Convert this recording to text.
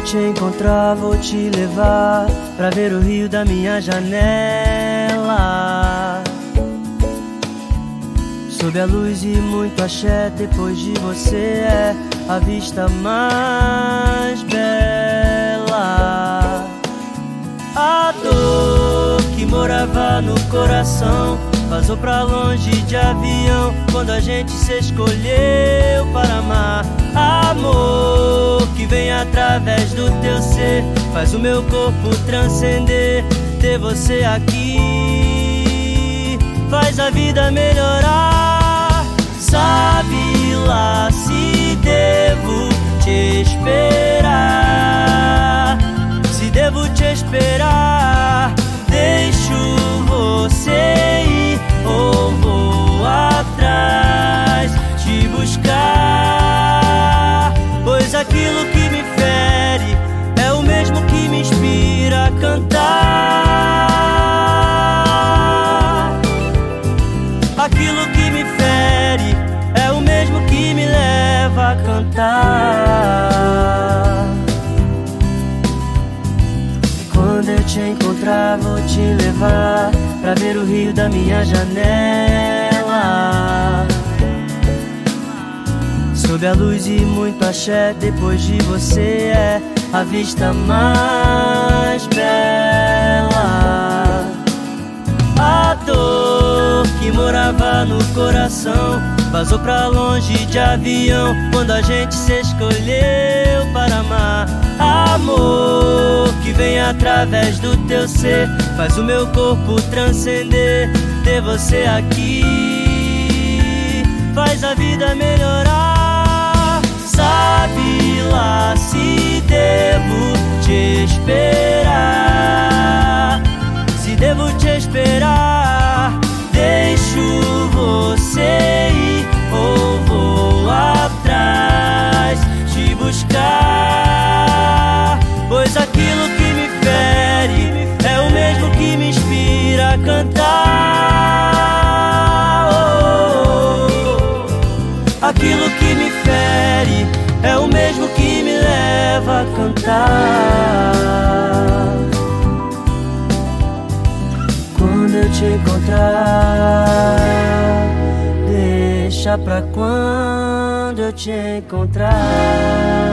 te encontrar, vou te levar pra ver o rio da minha janela. Sob a luz e muito axé, depois de você é a vista mais bela. A dor que morava no coração vazou pra longe de avião quando a gente se escolheu para amar. Amor vem através do teu ser, faz o meu corpo transcender. Ter você aqui faz a vida melhorar. Sabe lá se devo te esperar, se devo te esperar. Deixo você ir ou vou atrás te buscar, pois aquilo que cantar. Aquilo que me fere é o mesmo que me leva a cantar. Quando eu te encontrar, vou te levar pra ver o rio da minha janela. Sob a luz e muito axé, depois de você é a vista mais bela. A dor que morava no coração vazou pra longe de avião quando a gente se escolheu para amar. Amor que vem através do teu ser faz o meu corpo transcender. Ter você aqui faz a vida melhorar. Lá se devo te esperar, se devo te esperar. Deixo você ir ou vou atrás te buscar, pois aquilo que me fere é o mesmo que me inspira a cantar. Oh, aquilo que me fere é o mesmo cantar. Quando eu te encontrar, deixa pra quando eu te encontrar.